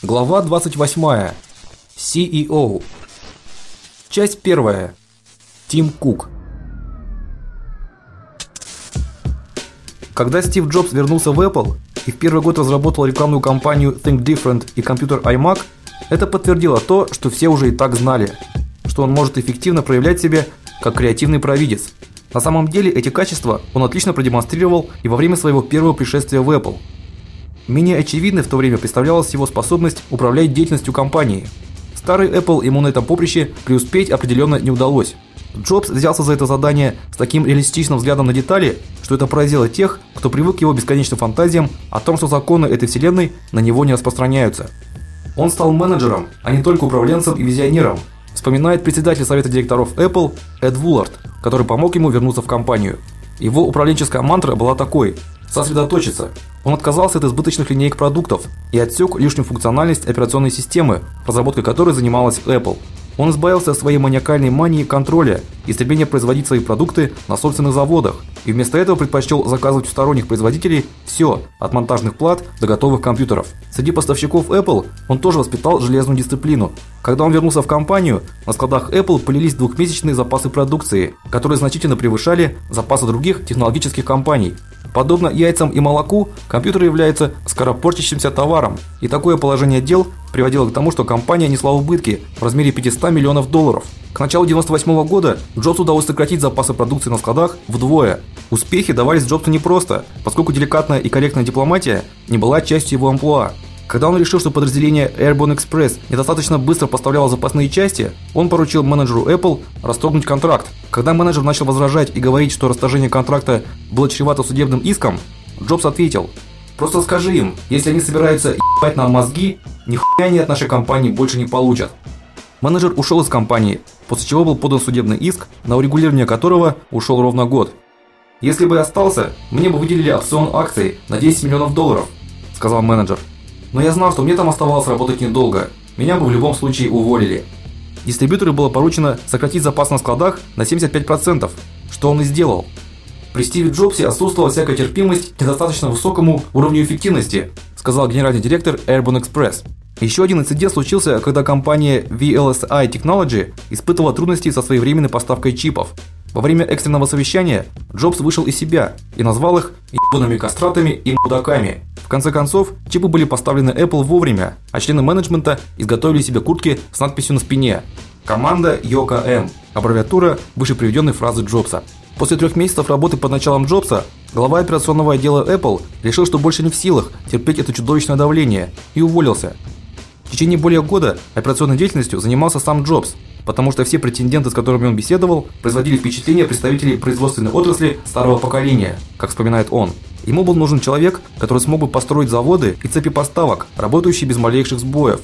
Глава 28. CEO. Часть 1. Тим Кук. Когда Стив Джобс вернулся в Apple и в первый год разработал рекламную кампанию Think Different и компьютер iMac, это подтвердило то, что все уже и так знали, что он может эффективно проявлять себя как креативный провидец. На самом деле эти качества он отлично продемонстрировал и во время своего первого пришествия в Apple. Менее очевидной в то время представлялась его способность управлять деятельностью компании. Старый Apple ему на этом поприще преуспеть определенно не удалось. Джобс взялся за это задание с таким реалистичным взглядом на детали, что это поразило тех, кто привык к его бесконечным фантазиям о том, что законы этой вселенной на него не распространяются. Он стал менеджером, а не только управленцем и визионером, вспоминает председатель совета директоров Apple Эд Вуллард, который помог ему вернуться в компанию. Его управленческая мантра была такой: сосредоточиться. Он отказался от избыточных линеек продуктов и отсек лишнюю функциональность операционной системы, разработкой которой занималась Apple. Он избавился от своей маниакальной мании контроля и стремления производить свои продукты на собственных заводах, и вместо этого предпочел заказывать у сторонних производителей все, от монтажных плат до готовых компьютеров. Среди поставщиков Apple он тоже воспитал железную дисциплину. Когда он вернулся в компанию, на складах Apple полились двухмесячные запасы продукции, которые значительно превышали запасы других технологических компаний. Подобно яйцам и молоку, компьютер является скоропортящимся товаром, и такое положение дел приводило к тому, что компания несла убытки в размере 500 миллионов долларов. К началу 98 -го года Джобсу удалось сократить запасы продукции на складах вдвое. Успехи давались Джобсу непросто, поскольку деликатная и корректная дипломатия не была частью его амплуа. Когда он решил, что подразделение Airborne Express недостаточно быстро поставляло запасные части, он поручил менеджеру Apple расторгнуть контракт. Когда менеджер начал возражать и говорить, что расторжение контракта было чревато судебным иском, Джобс ответил: "Просто скажи им, если они собираются ебать нам мозги, нихуя они от нашей компании больше не получат". Менеджер ушел из компании, после чего был подан судебный иск, на урегулирование которого ушел ровно год. Если бы я остался, мне бы выделили опцион акций на 10 миллионов долларов, сказал менеджер. Но я знал, что мне там оставалось работать недолго. Меня бы в любом случае уволили. Дистрибьютору было поручено сократить запас на складах на 75%, что он и сделал. При Стиве Джобсе отсутствовала всякая терпимость к недостаточно высокому уровню эффективности, сказал генеральный директор Airborne Express. Еще один инцидент случился, когда компания VLSI Technology испытывала трудности со своевременной поставкой чипов. Во время экстренного совещания Джобс вышел из себя и назвал их ебаными кастратами и мудаками. В конце концов, чипы были поставлены Apple вовремя, а члены менеджмента изготовили себе куртки с надписью на спине Команда Йока. Аббревиатура выше приведенной фразы Джобса. После трех месяцев работы под началом Джобса, глава операционного отдела Apple решил, что больше не в силах терпеть это чудовищное давление и уволился. В течение более года операционной деятельностью занимался сам Джобс, потому что все претенденты, с которыми он беседовал, производили впечатление представителей производственной отрасли старого поколения, как вспоминает он. Ему был нужен человек, который смог бы построить заводы и цепи поставок, работающие без малейших сбоев.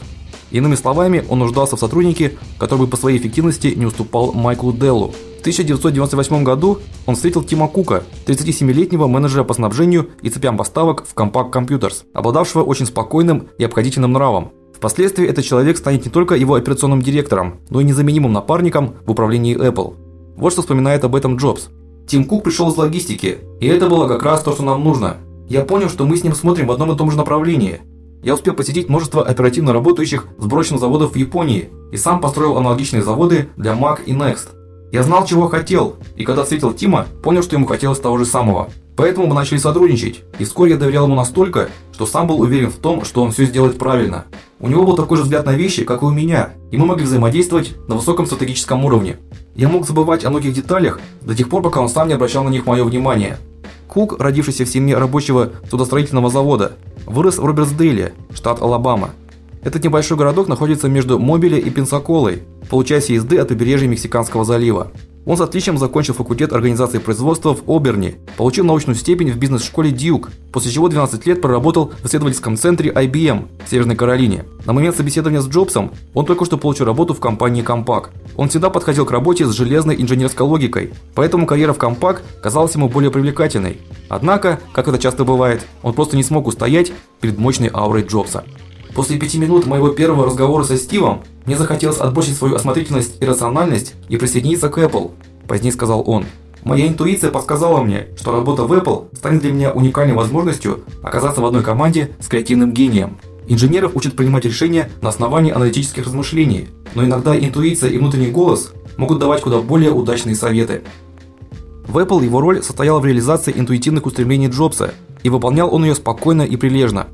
Иными словами, он нуждался в сотруднике, который бы по своей эффективности не уступал Майклу Деллу. В 1998 году он встретил Тима Кука, 37-летнего менеджера по снабжению и цепям поставок в Compaq Computers, обладавшего очень спокойным и обходительным нравом. Впоследствии этот человек станет не только его операционным директором, но и незаменимым напарником в управлении Apple. Вот что вспоминает об этом Джобс. Тим Кук пришел из логистики, и это было как раз то, что нам нужно. Я понял, что мы с ним смотрим в одном и том же направлении. Я успел посетить множество оперативно работающих сборочных заводов в Японии и сам построил аналогичные заводы для Mac и Next. Я знал, чего хотел, и когда встретил Тима, понял, что ему хотелось того же самого. Поэтому мы начали сотрудничать, и вскоре я доверял ему настолько, что сам был уверен в том, что он все сделает правильно. У него был такой же взгляд на вещи, как и у меня, и мы могли взаимодействовать на высоком стратегическом уровне. Я мог забывать о многих деталях до тех пор, пока он сам не обращал на них мое внимание. Кук, родившийся в семье рабочего судостроительного завода, вырос в Робертсдейле, штат Алабама. Этот небольшой городок находится между Мобиле и Пенсаколой, в получасе езды от побережья Мексиканского залива. Он с отличием закончил факультет организации производства в Оберни, получил научную степень в бизнес-школе Дьюк, после чего 12 лет проработал в исследовательском центре IBM в Северной Каролине. На момент собеседования с Джобсом он только что получил работу в компании Compaq. Он всегда подходил к работе с железной инженерской логикой, поэтому карьера в Compaq казалась ему более привлекательной. Однако, как это часто бывает, он просто не смог устоять перед мощной аурой Джобса. После пяти минут моего первого разговора со Стивом мне захотелось отбросить свою осмотрительность и рациональность и присоединиться к Apple, позднее сказал он. Моя интуиция подсказала мне, что работа в Apple станет для меня уникальной возможностью оказаться в одной команде с креативным гением. Инженеров учат принимать решения на основании аналитических размышлений, но иногда интуиция и внутренний голос могут давать куда более удачные советы. В Apple его роль состояла в реализации интуитивных устремлений Джобса, и выполнял он ее спокойно и прилежно.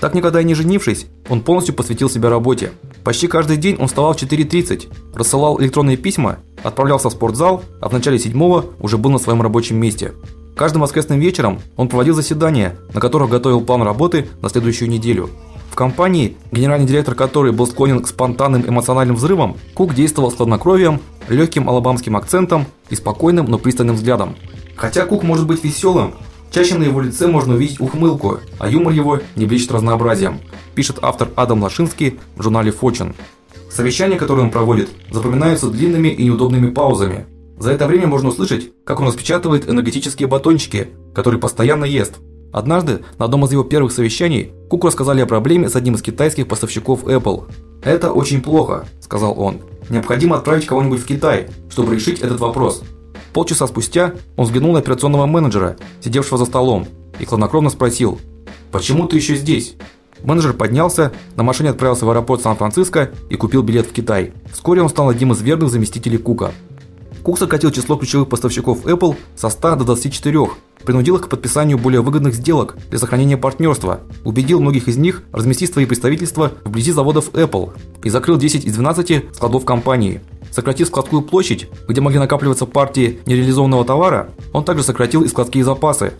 Так никогда и не женившись, он полностью посвятил себя работе. Почти каждый день он вставал в 4:30, рассылал электронные письма, отправлялся в спортзал, а в начале седьмого уже был на своем рабочем месте. Каждым воскресным вечером он проводил заседания, на которых готовил план работы на следующую неделю. В компании, генеральный директор которой был склонен к спонтанным эмоциональным взрывам, Кук действовал с хладнокровием, легким алабамским акцентом и спокойным, но пристальным взглядом. Хотя Кук может быть веселым, чаще на его лице можно увидеть ухмылку, а юмор его не блещет разнообразием, пишет автор Адам Лашинский в журнале Fortune. Совещания, которые он проводит, запоминаются длинными и неудобными паузами. За это время можно услышать, как он распечатывает энергетические батончики, которые постоянно ест. Однажды на одном из его первых совещаний Куку рассказали о проблеме с одним из китайских поставщиков Apple. "Это очень плохо", сказал он. "Необходимо отправить кого-нибудь в Китай, чтобы решить этот вопрос". Полчаса спустя он взглянул на операционного менеджера, сидевшего за столом, и хладнокровно спросил: "Почему ты еще здесь?" Менеджер поднялся, на машине отправился в аэропорт Сан-Франциско и купил билет в Китай. Вскоре он стал одним из верных заместителей Кука. Кук сократил число ключевых поставщиков Apple со 100 до 24 принудил их к подписанию более выгодных сделок для сохранения партнерства, убедил многих из них разместить свои представительства вблизи заводов Apple и закрыл 10 из 12 складов компании. Сократив складскую площадь, где могли накапливаться партии нереализованного товара, он также сократил и складские запасы.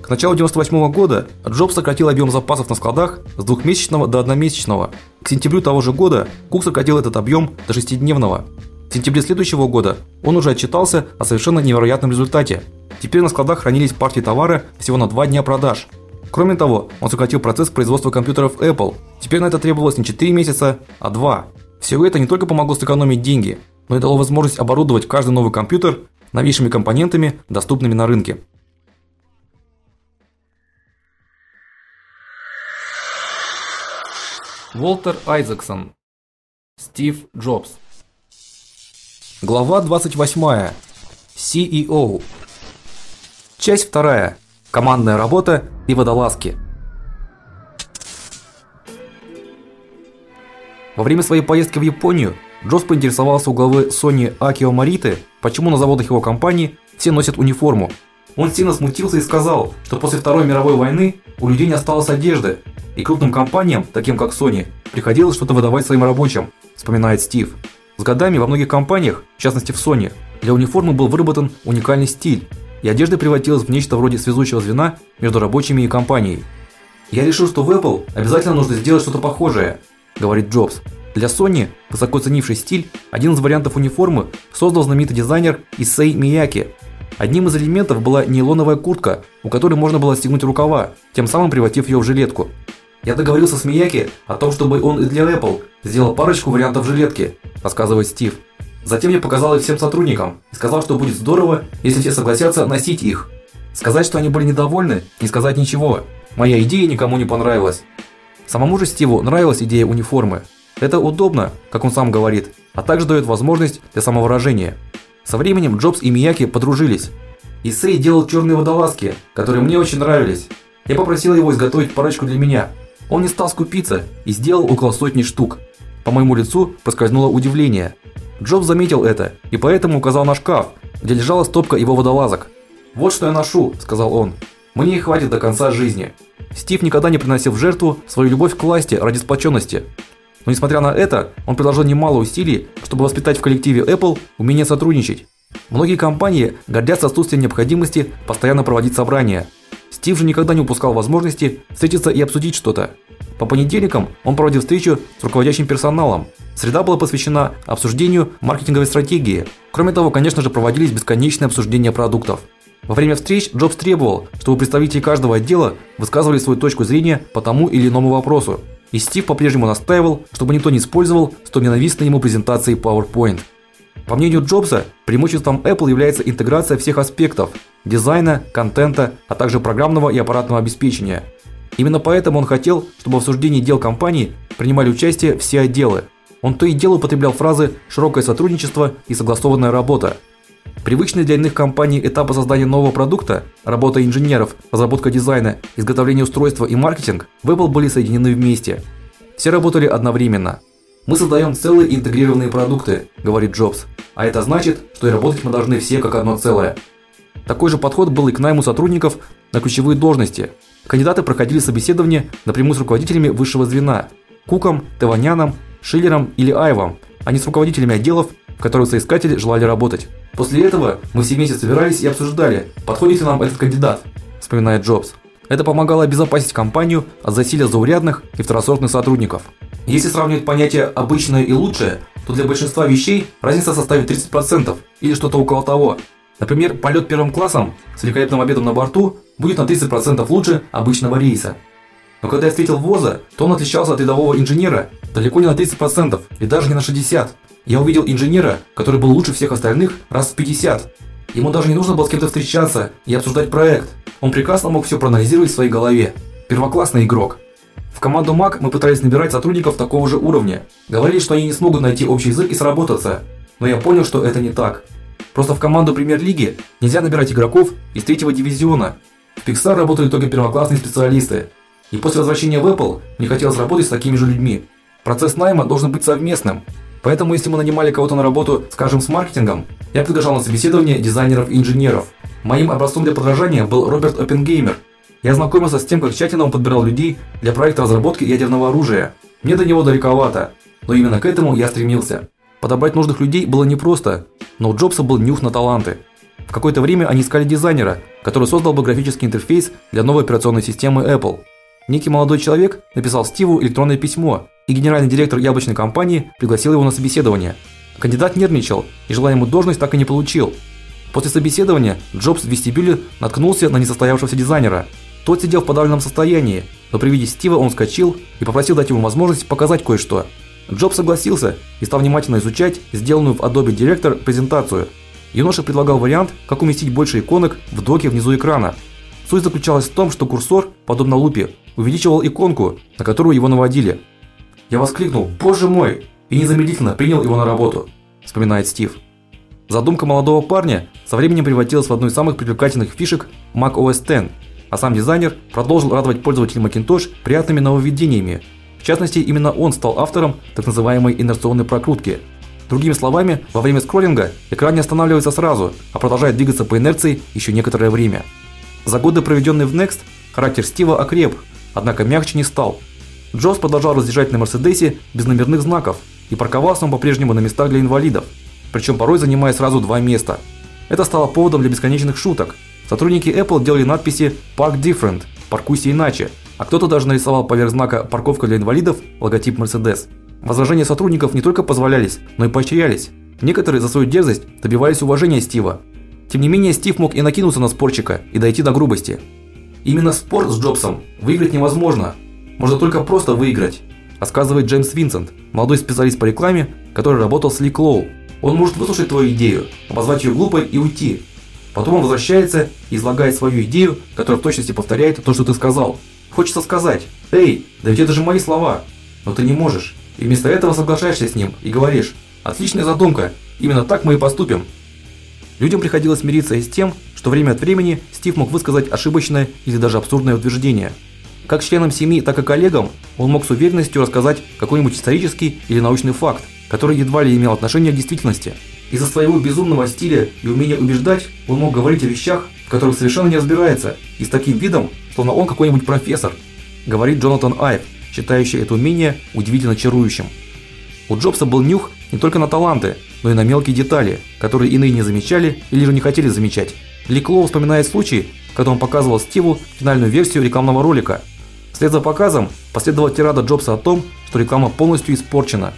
К началу 98 -го года Джобс сократил объем запасов на складах с двухмесячного до одномесячного. К сентябрю того же года Кук сократил этот объем до шестидневного. В сентябре следующего года он уже отчитался о совершенно невероятном результате. Теперь на складах хранились партии товара всего на 2 дня продаж. Кроме того, он сократил процесс производства компьютеров Apple. Теперь на это требовалось не 4 месяца, а 2. Все это не только помогло сэкономить деньги, но и дало возможность оборудовать каждый новый компьютер новейшими компонентами, доступными на рынке. Волтер Айзексон. Стив Джобс. Глава 28. CEO. Часть вторая. Командная работа и водолазки. Во время своей поездки в Японию Джобс поинтересовался у главы Sony Акио Мариты, почему на заводах его компании все носят униформу. Он сильно смутился и сказал, что после Второй мировой войны у людей не осталось одежды, и крупным компаниям, таким как Sony, приходилось что-то выдавать своим рабочим, вспоминает Стив. С годами во многих компаниях, в частности в Sony, для униформы был выработан уникальный стиль, и одежда превратилась в нечто вроде связующего звена между рабочими и компанией. Я решил, что в Apple обязательно нужно сделать что-то похожее, говорит Джобс. Для Sony, высоко ценивший стиль, один из вариантов униформы создал знаменитый дизайнер Исей Мияки. Одним из элементов была нейлоновая куртка, у которой можно было стегнуть рукава, тем самым превратив ее в жилетку. Я договорился с Мияки о том, чтобы он и для Apple сделал парочку вариантов жилетки, рассказывает Стив. Затем я показал их всем сотрудникам и сказал, что будет здорово, если все согласятся носить их. Сказать, что они были недовольны, не сказать ничего. Моя идея никому не понравилась. Самому же Стиву нравилась идея униформы. Это удобно, как он сам говорит, а также дает возможность для самовыражения. Со временем Джобс и Мияки подружились. Исей делал черные водолазки, которые мне очень нравились. Я попросил его изготовить парочку для меня. Он не стал скупиться и сделал около сотни штук. По моему лицу проскользнуло удивление. Джобс заметил это и поэтому указал на шкаф, где лежала стопка его водолазок. "Вот что я ношу", сказал он. "Мне их хватит до конца жизни". Стив никогда не приносил в жертву свою любовь к власти ради сплоченности. Но несмотря на это, он приложил немало усилий, чтобы воспитать в коллективе Apple умение сотрудничать. Многие компании гордятся отсутствием необходимости постоянно проводить собрания. Стив же никогда не упускал возможности встретиться и обсудить что-то. По понедельникам он проводил встречу с руководящим персоналом. Среда была посвящена обсуждению маркетинговой стратегии. Кроме того, конечно же, проводились бесконечные обсуждения продуктов. Во время встреч Джобс требовал, чтобы представители каждого отдела высказывали свою точку зрения по тому или иному вопросу. И Стив по-прежнему настаивал, чтобы никто не использовал столь ненавистной ему презентации PowerPoint. По мнению Джобса, преимуществом Apple является интеграция всех аспектов: дизайна, контента, а также программного и аппаратного обеспечения. Именно поэтому он хотел, чтобы в обсуждении дел компании принимали участие все отделы. Он то и дело употреблял фразы широкое сотрудничество и согласованная работа. Привычные для иных компаний этапы создания нового продукта, работа инженеров, разработка дизайна, изготовление устройства и маркетинг в Apple были соединены вместе. Все работали одновременно. Мы создаем целые интегрированные продукты, говорит Джобс. А это значит, что и работать мы должны все как одно целое. Такой же подход был и к найму сотрудников на ключевые должности. Кандидаты проходили собеседование напрямую с руководителями высшего звена: Куком, Теваняном, Шиллером или Айвом, а не с руководителями отделов, в которых соискатели желали работать. После этого мы все вместе собирались и обсуждали, подходит ли нам этот кандидат, вспоминает Джобс. Это помогало обезопасить компанию от засилия заурядных и второсортных сотрудников. Если сравнивать понятие обычное и лучшее, то для большинства вещей разница составит 30% или что-то около того. Например, полет первым классом с великолепным обедом на борту будет на 30% лучше обычного рейса. Но когда я встретил Воза, то он отличался от рядового инженера далеко не на 30% и даже не на 60. Я увидел инженера, который был лучше всех остальных раз в 50. Ему даже не нужно было с кем-то встречаться и обсуждать проект. Он прекрасно мог все проанализировать в своей голове. Первоклассный игрок. В команду МАК мы пытались набирать сотрудников такого же уровня. Говорили, что они не смогут найти общий язык и сработаться. Но я понял, что это не так. Просто в команду Премьер-лиги нельзя набирать игроков из третьего дивизиона. В Pixar работали только первоклассные специалисты. И после возвращения в Apple мне хотелось работать с такими же людьми. Процесс найма должен быть совместным. Поэтому если мы нанимали кого-то на работу, скажем, с маркетингом, я приглашал на собеседование дизайнеров и инженеров. Моим образцом для подражания был Роберт Оппенгеймер. Я знакомился с тем, как тщательно он подбирал людей для проекта разработки ядерного оружия. Мне до него далековато, но именно к этому я стремился. Подобрать нужных людей было непросто, но у Джобса был нюх на таланты. В какое-то время они искали дизайнера, который создал бы графический интерфейс для новой операционной системы Apple. Некий молодой человек написал Стиву электронное письмо, и генеральный директор яблочной компании пригласил его на собеседование. Кандидат нервничал и желаемую должность так и не получил. После собеседования Джобс в вестибюле наткнулся на несостоявшегося дизайнера. Тот сидел в подавленном состоянии, но при виде Стива он вскочил и попросил дать ему возможность показать кое-что. Джобс согласился и стал внимательно изучать сделанную в Adobe Director презентацию. Юноша предлагал вариант, как уместить больше иконок в доке внизу экрана. Суть заключалась в том, что курсор, подобно лупе, увеличивал иконку, на которую его наводили. Я воскликнул: "Боже мой!" и незамедлительно принял его на работу, вспоминает Стив. Задумка молодого парня со временем превратилась в одну из самых привлекательных фишек Mac OS X, а сам дизайнер продолжил радовать пользователей Macintosh приятными нововведениями. В частности, именно он стал автором так называемой инерционной прокрутки. Другими словами, во время скроллинга экран не останавливается сразу, а продолжает двигаться по инерции еще некоторое время. За годы, проведенные в Next, характер Стива окреп, однако мягче не стал. Джобс продолжал разъезжать на Мерседесе без номерных знаков, и парковался он по-прежнему на местах для инвалидов, причем порой занимая сразу два места. Это стало поводом для бесконечных шуток. Сотрудники Apple делали надписи Park Different, паркуйся иначе, а кто-то даже нарисовал поверх знака парковка для инвалидов логотип Mercedes. Возражения сотрудников не только позволялись, но и поощрялись. Некоторые за свою дерзость добивались уважения Стива. Тем не менее, Стив мог и накинуться на спорчика и дойти до грубости. Именно спор с Джобсом выиграть невозможно, можно только просто выиграть, рассказывает Джеймс Винсент, молодой специалист по рекламе, который работал с Ли Клоу. Он может выслушать твою идею, обозвать ее глупой и уйти. Потом он возвращается и излагает свою идею, которая в точности повторяет то, что ты сказал. Хочется сказать: "Эй, да ведь это же мои слова". Но ты не можешь. И вместо этого соглашаешься с ним и говоришь: "Отличная задумка. Именно так мы и поступим". Людям приходилось мириться и с тем, что время от времени Стив мог высказать ошибочное или даже абсурдное утверждение. Как членам семьи, так и коллегам он мог с уверенностью рассказать какой-нибудь исторический или научный факт, который едва ли имел отношение к действительности. Из-за своего безумного стиля и умения убеждать, он мог говорить о вещах, в которых совершенно не разбирается, и с таким видом, словно он какой-нибудь профессор, говорит Джонатан Айв, считающий это умение удивительно чарующим. У Джобса был нюх не только на таланты, но и на мелкие детали, которые иные не замечали или же не хотели замечать. Ли Клоу вспоминает случай, когда он показывал Стиву финальную версию рекламного ролика, Вслед за показом последовала тирада Джобса о том, что реклама полностью испорчена.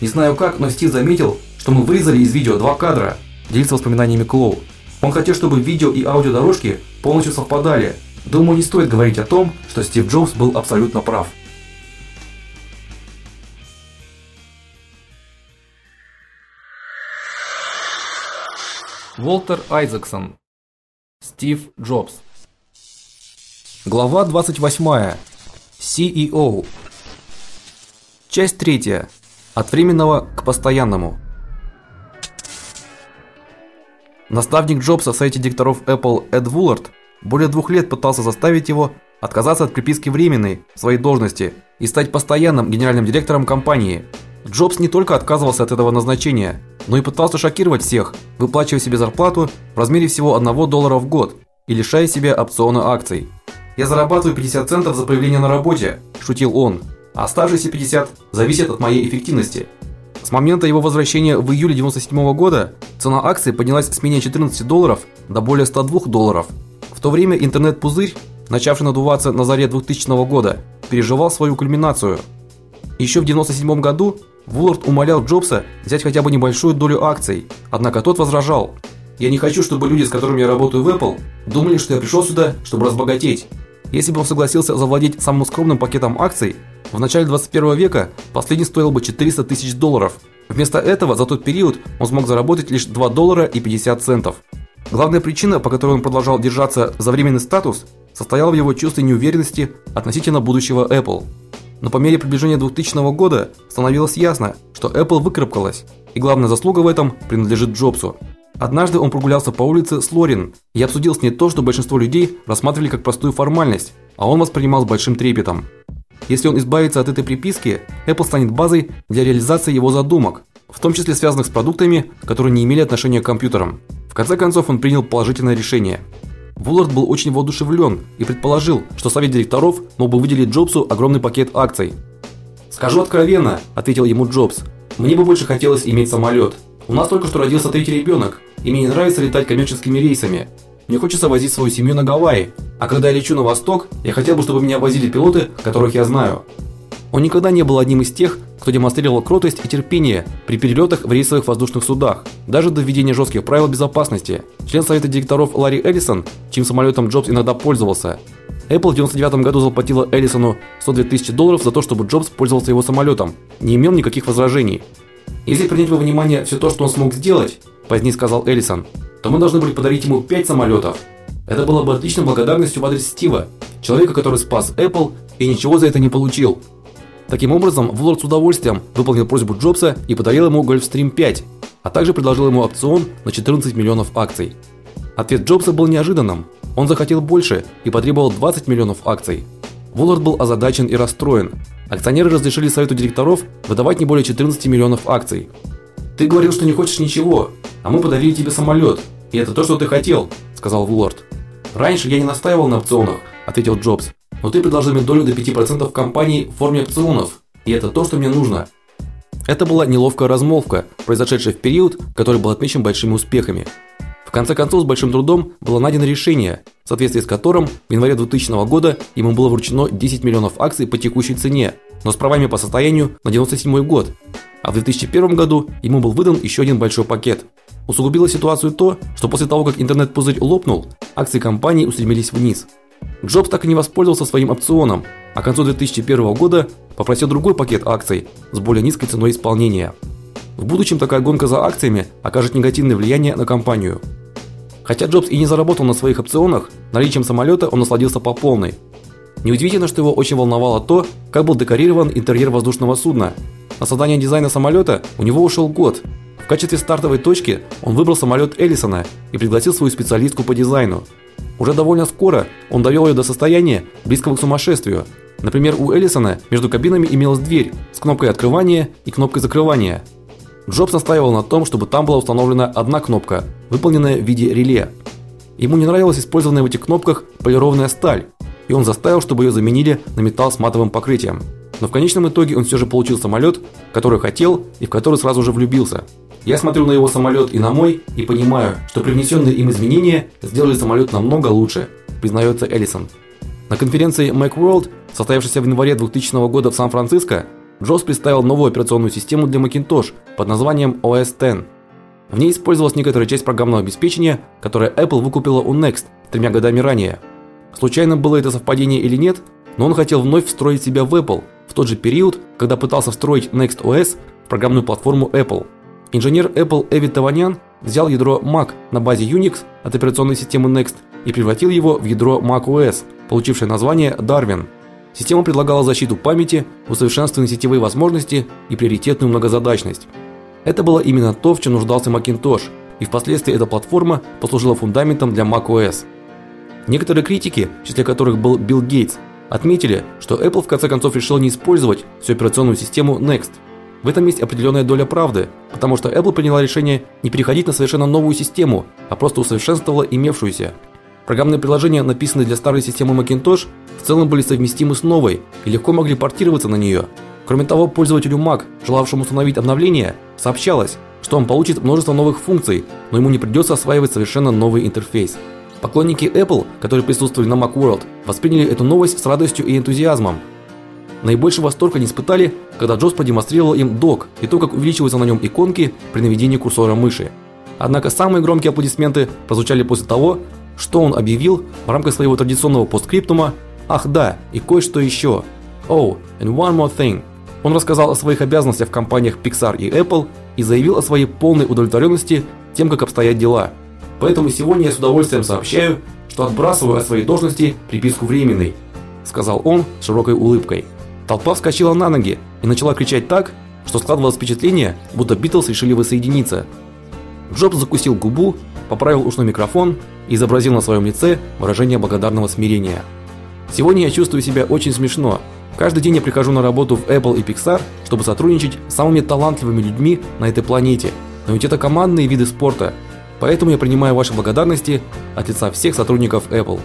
Не знаю как, но Стив заметил, что мы вырезали из видео два кадра. Делится воспоминаниями Клоу. Он хотел, чтобы видео и аудиодорожки полностью совпадали. Думаю, не стоит говорить о том, что Стив Джобс был абсолютно прав. Волтер Айзексон. Стив Джобс. Глава 28. CEO. Часть третья. От временного к постоянному. Наставник Джобса в совете директоров Apple Эд Вуллард более двух лет пытался заставить его отказаться от приписки временной в своей должности и стать постоянным генеральным директором компании. Джобс не только отказывался от этого назначения, но и пытался шокировать всех, выплачивая себе зарплату в размере всего 1 доллара в год и лишая себя опциона акций. Я зарабатываю 50 центов за появление на работе, шутил он. А оставшиеся 50 зависят от моей эффективности. С момента его возвращения в июле 97 года цена акций поднялась с менее 14 долларов до более 102 долларов. В то время интернет-пузырь, начавший надуваться на заре 2000 года, переживал свою кульминацию. Еще в 97 году Вуллард умолял Джобса взять хотя бы небольшую долю акций, однако тот возражал: "Я не хочу, чтобы люди, с которыми я работаю в Apple, думали, что я пришел сюда, чтобы разбогатеть. Если бы он согласился завладеть самым скромным пакетом акций, в начале 21 века последний стоил бы 400 тысяч долларов. Вместо этого за тот период он смог заработать лишь 2 доллара и 50 центов. Главная причина, по которой он продолжал держаться за временный статус, состояла в его чувстве неуверенности относительно будущего Apple. Но по мере приближения 2000 года становилось ясно, что Apple выкарабкалась, и главная заслуга в этом принадлежит Джобсу. Однажды он прогулялся по улице с Лорин и обсудил с ней то, что большинство людей рассматривали как простую формальность, а он воспринимал с большим трепетом. Если он избавится от этой приписки, Apple станет базой для реализации его задумок, в том числе связанных с продуктами, которые не имели отношения к компьютерам. В конце концов, он принял положительное решение. Вуллард был очень воодушевлен и предположил, что совет директоров мог бы выделить Джобсу огромный пакет акций. "Скажу откровенно", ответил ему Джобс. "Мне бы больше хотелось иметь самолет. У нас только что родился третий ребенок, и мне не нравится летать коммерческими рейсами. Мне хочется возить свою семью на Гавайи, а когда я лечу на восток, я хотел бы, чтобы меня возили пилоты, которых я знаю. Он никогда не был одним из тех, кто демонстрировал кротость и терпение при перелетах в рейсовых воздушных судах, даже до введения жестких правил безопасности. Член совета директоров Ларри Эллисон, чьим самолетом Джобс иногда пользовался, Apple в 99 году заплатила Эллисону 102 тысячи долларов за то, чтобы Джобс пользовался его самолетом. Не имел никаких возражений. Если принять во внимание все то, что он смог сделать, позднее сказал Эллисон, то мы должны были подарить ему 5 самолетов. Это было бы отличной благодарностью в адрес Стива, человека, который спас Apple и ничего за это не получил. Таким образом, Влорд с удовольствием выполнил просьбу Джобса и подарил ему Gulfstream 5, а также предложил ему опцион на 14 миллионов акций. Ответ Джобса был неожиданным. Он захотел больше и потребовал 20 миллионов акций. Вуллард был озадачен и расстроен. Акционеры разрешили совету директоров выдавать не более 14 миллионов акций. Ты говорил, что не хочешь ничего, а мы подарили тебе самолет, и это то, что ты хотел, сказал Вуллард. Раньше я не настаивал на опционах, ответил Джобс. Но ты предложил мне долю до 5% в компании в форме опционов, и это то, что мне нужно. Это была неловкая размолвка, произошедшая в период, который был отмечен большими успехами. В конце концов, с большим трудом было найдено решение, в соответствии с которым в январе 2000 года ему было вручено 10 миллионов акций по текущей цене, но с правами по состоянию на 97 год. А в 2001 году ему был выдан еще один большой пакет. Усугубило ситуацию то, что после того, как интернет-пузырь лопнул, акции компании устремились вниз. Джобс так и не воспользовался своим опционом, а к концу 2001 года попросил другой пакет акций с более низкой ценой исполнения. В будущем такая гонка за акциями окажет негативное влияние на компанию. Хотя Джобс и не заработал на своих опционах, наличием самолета он насладился по полной. Неудивительно, что его очень волновало то, как был декорирован интерьер воздушного судна. На создание дизайна самолета у него ушел год, в качестве стартовой точки он выбрал самолет Эллисона и пригласил свою специалистку по дизайну. Уже довольно скоро он довел ее до состояния близкого к сумасшествию. Например, у Эллисона между кабинами имелась дверь с кнопкой открывания и кнопкой закрывания. Джобс настаивал на том, чтобы там была установлена одна кнопка, выполненная в виде реле. Ему не нравилась использованная в этих кнопках полированная сталь, и он заставил, чтобы ее заменили на металл с матовым покрытием. Но в конечном итоге он все же получил самолет, который хотел и в который сразу же влюбился. Я смотрю на его самолет и на мой и понимаю, что привнесенные им изменения сделали самолет намного лучше, признается Эллисон. На конференции Macworld, состоявшейся в январе 2000 года в Сан-Франциско, Джобс представил новую операционную систему для Macintosh под названием OS X. В ней использовалась некоторая часть программного обеспечения, которое Apple выкупила у Next тремя годами ранее. Случайно было это совпадение или нет, но он хотел вновь встроить себя в Apple в тот же период, когда пытался встроить Next OS в программную платформу Apple. Инженер Apple Эви Таванян взял ядро Mac на базе Unix от операционной системы Next и превратил его в ядро macOS, получившее название Darwin. Система предлагала защиту памяти, усовершенствованные сетевые возможности и приоритетную многозадачность. Это было именно то, в чем нуждался Macintosh, и впоследствии эта платформа послужила фундаментом для macOS. Некоторые критики, в числе которых был Билл Гейтс, отметили, что Apple в конце концов решил не использовать всю операционную систему Next. В этом есть определенная доля правды, потому что Apple приняла решение не переходить на совершенно новую систему, а просто усовершенствовала имевшуюся. Программные приложения, написанные для старой системы Macintosh, в целом были совместимы с новой и легко могли портироваться на нее. Кроме того, пользователю Mac, желавшему установить обновление, сообщалось, что он получит множество новых функций, но ему не придется осваивать совершенно новый интерфейс. Поклонники Apple, которые присутствовали на Macworld, восприняли эту новость с радостью и энтузиазмом. Наибольший восторг они испытали, когда Джобс продемонстрировал им док и то, как увеличиваются на нем иконки при наведении курсора мыши. Однако самые громкие аплодисменты прозвучали после того, что он объявил в рамках своего традиционного постскриптума «Ах да, и кое-что еще. Oh, and one more thing». Он рассказал о своих обязанностях в компаниях Pixar и Apple и заявил о своей полной удовлетворенности тем, как обстоят дела. Поэтому сегодня я с удовольствием сообщаю, что отбрасываю от своей должности приписку временной, сказал он с широкой улыбкой. Толпа вскочила на ноги и начала кричать так, что складывалось впечатление, будто Битлз решили воссоединиться. Джобс закусил губу, поправил ушной микрофон и изобразил на своем лице выражение благодарного смирения. Сегодня я чувствую себя очень смешно. Каждый день я прихожу на работу в Apple и Pixar, чтобы сотрудничать с самыми талантливыми людьми на этой планете. Но ведь это командные виды спорта. Поэтому я принимаю ваши благодарности от лица всех сотрудников Apple.